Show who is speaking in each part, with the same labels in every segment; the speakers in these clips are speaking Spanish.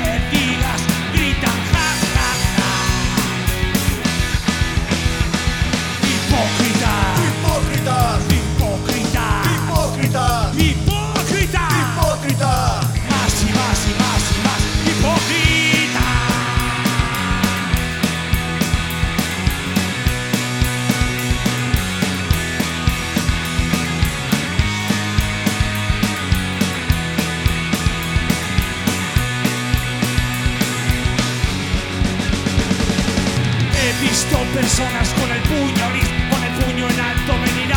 Speaker 1: dead. visto personas con el puño gris, con el puño en alto venir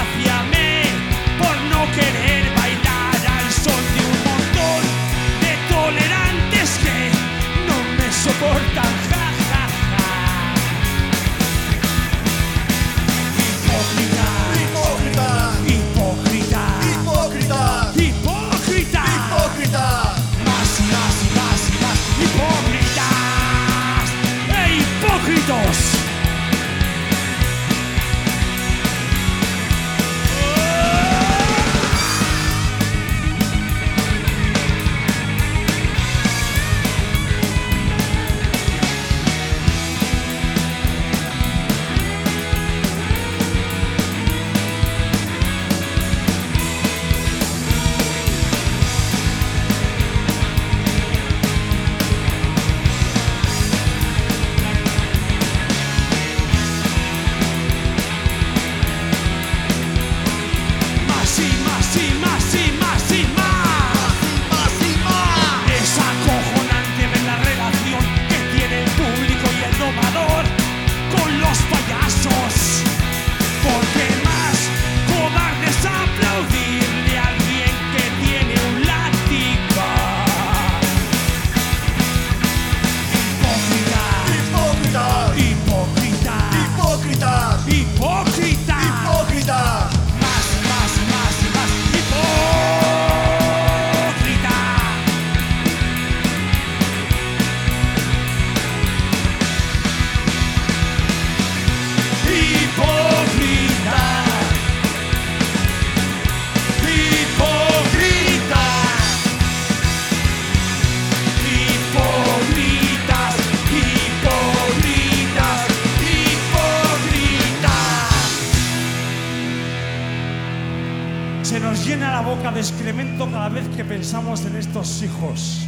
Speaker 1: se nos llena la boca de excremento cada vez que pensamos en estos hijos.